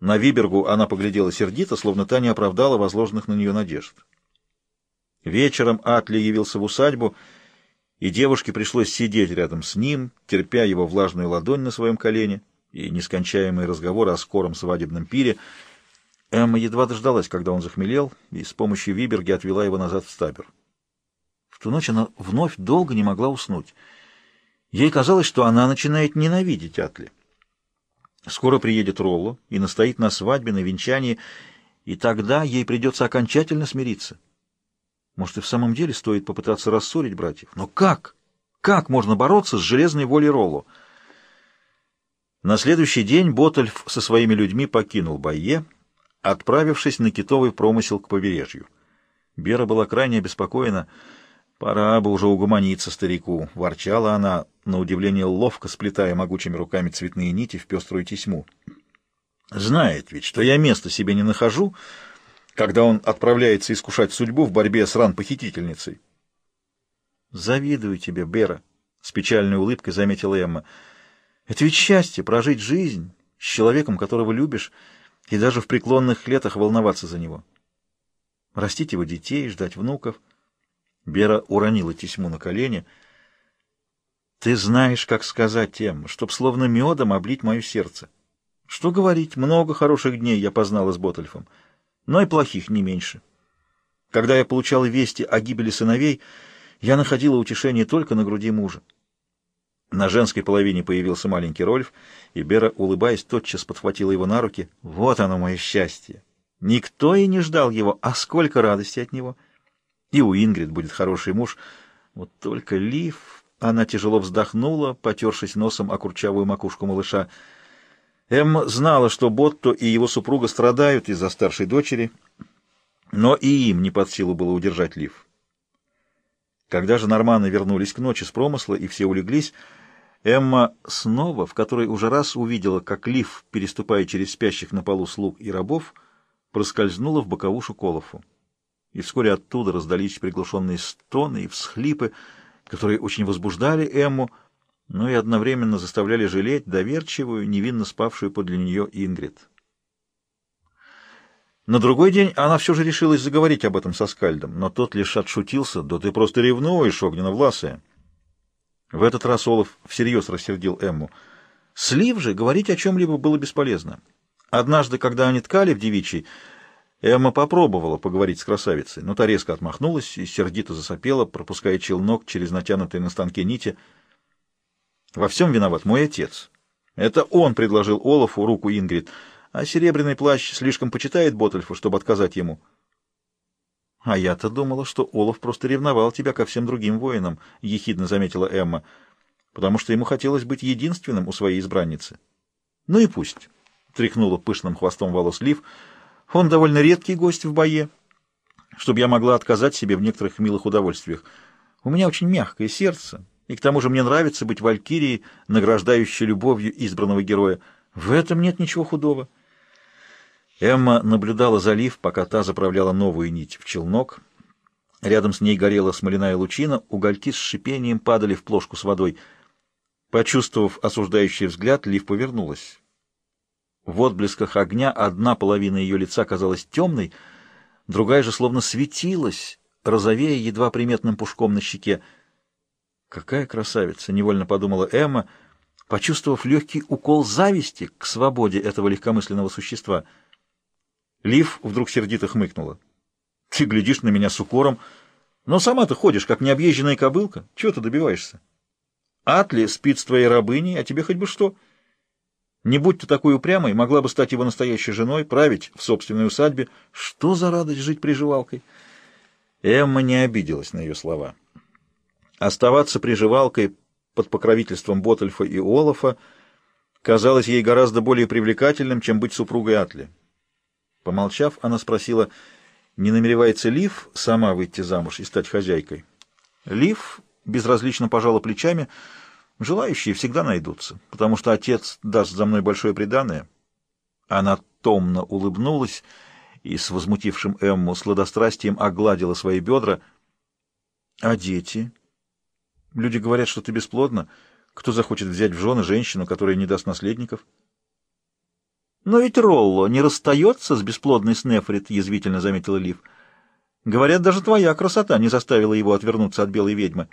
На Вибергу она поглядела сердито, словно та не оправдала возложенных на нее надежд. Вечером Атли явился в усадьбу, и девушке пришлось сидеть рядом с ним, терпя его влажную ладонь на своем колене и нескончаемые разговоры о скором свадебном пире. Эмма едва дождалась, когда он захмелел, и с помощью Виберги отвела его назад в стабер. В ту ночь она вновь долго не могла уснуть. Ей казалось, что она начинает ненавидеть Атли. Скоро приедет Ролло и настоит на свадьбе, на венчании, и тогда ей придется окончательно смириться. Может, и в самом деле стоит попытаться рассорить братьев? Но как? Как можно бороться с железной волей Ролло? На следующий день Ботальф со своими людьми покинул Байе, отправившись на китовый промысел к побережью. Бера была крайне обеспокоена — «Пора бы уже угомониться старику», — ворчала она, на удивление ловко сплетая могучими руками цветные нити в пеструю тесьму. «Знает ведь, что я места себе не нахожу, когда он отправляется искушать судьбу в борьбе с ран-похитительницей». «Завидую тебе, Бера», — с печальной улыбкой заметила Эмма. «Это ведь счастье — прожить жизнь с человеком, которого любишь, и даже в преклонных летах волноваться за него. Растить его детей, ждать внуков». Бера уронила тесьму на колени. «Ты знаешь, как сказать тем, чтоб словно медом облить мое сердце. Что говорить, много хороших дней я познала с Ботальфом, но и плохих не меньше. Когда я получала вести о гибели сыновей, я находила утешение только на груди мужа. На женской половине появился маленький Рольф, и Бера, улыбаясь, тотчас подхватила его на руки. «Вот оно, мое счастье! Никто и не ждал его, а сколько радости от него!» И у Ингрид будет хороший муж. Вот только Лив... Она тяжело вздохнула, потершись носом о курчавую макушку малыша. Эм знала, что Ботто и его супруга страдают из-за старшей дочери, но и им не под силу было удержать Лив. Когда же норманы вернулись к ночи с промысла и все улеглись, Эмма снова, в которой уже раз увидела, как Лив, переступая через спящих на полу слуг и рабов, проскользнула в боковушу Колофу и вскоре оттуда раздались приглушенные стоны и всхлипы, которые очень возбуждали Эмму, но и одновременно заставляли жалеть доверчивую, невинно спавшую подле нее Ингрид. На другой день она все же решилась заговорить об этом со Скальдом, но тот лишь отшутился, «Да ты просто ревнуешь, огненно-власая!» В этот раз Олаф всерьез рассердил Эмму. Слив же говорить о чем-либо было бесполезно. Однажды, когда они ткали в девичьей, Эмма попробовала поговорить с красавицей, но та резко отмахнулась и сердито засопела, пропуская челнок через натянутые на станке нити. «Во всем виноват мой отец. Это он предложил Олафу руку Ингрид, а серебряный плащ слишком почитает Ботальфа, чтобы отказать ему». «А я-то думала, что Олаф просто ревновал тебя ко всем другим воинам», — ехидно заметила Эмма, «потому что ему хотелось быть единственным у своей избранницы». «Ну и пусть», — тряхнула пышным хвостом волос Лив, — он довольно редкий гость в бое, чтобы я могла отказать себе в некоторых милых удовольствиях. У меня очень мягкое сердце, и к тому же мне нравится быть валькирией, награждающей любовью избранного героя. В этом нет ничего худого. Эмма наблюдала залив, пока та заправляла новую нить в челнок. Рядом с ней горела смоляная лучина, угольки с шипением падали в плошку с водой. Почувствовав осуждающий взгляд, Лив повернулась. В отблесках огня одна половина ее лица казалась темной, другая же словно светилась, розовея едва приметным пушком на щеке. «Какая красавица!» — невольно подумала Эмма, почувствовав легкий укол зависти к свободе этого легкомысленного существа. Лив вдруг сердито хмыкнула. «Ты глядишь на меня с укором, но сама ты ходишь, как необъезженная кобылка. Чего ты добиваешься? Атли спит с твоей рабыней, а тебе хоть бы что...» Не будь ты такой упрямой, могла бы стать его настоящей женой, править в собственной усадьбе. Что за радость жить приживалкой? Эмма не обиделась на ее слова. Оставаться приживалкой под покровительством Ботальфа и Олафа казалось ей гораздо более привлекательным, чем быть супругой Атли. Помолчав, она спросила, не намеревается Лив сама выйти замуж и стать хозяйкой. Лив безразлично пожала плечами — Желающие всегда найдутся, потому что отец даст за мной большое преданное. Она томно улыбнулась и с возмутившим Эмму сладострастием огладила свои бедра. — А дети? Люди говорят, что ты бесплодна. Кто захочет взять в жены женщину, которая не даст наследников? — Но ведь Ролло не расстается с бесплодной Снефрит, язвительно заметила Лив. Говорят, даже твоя красота не заставила его отвернуться от белой ведьмы.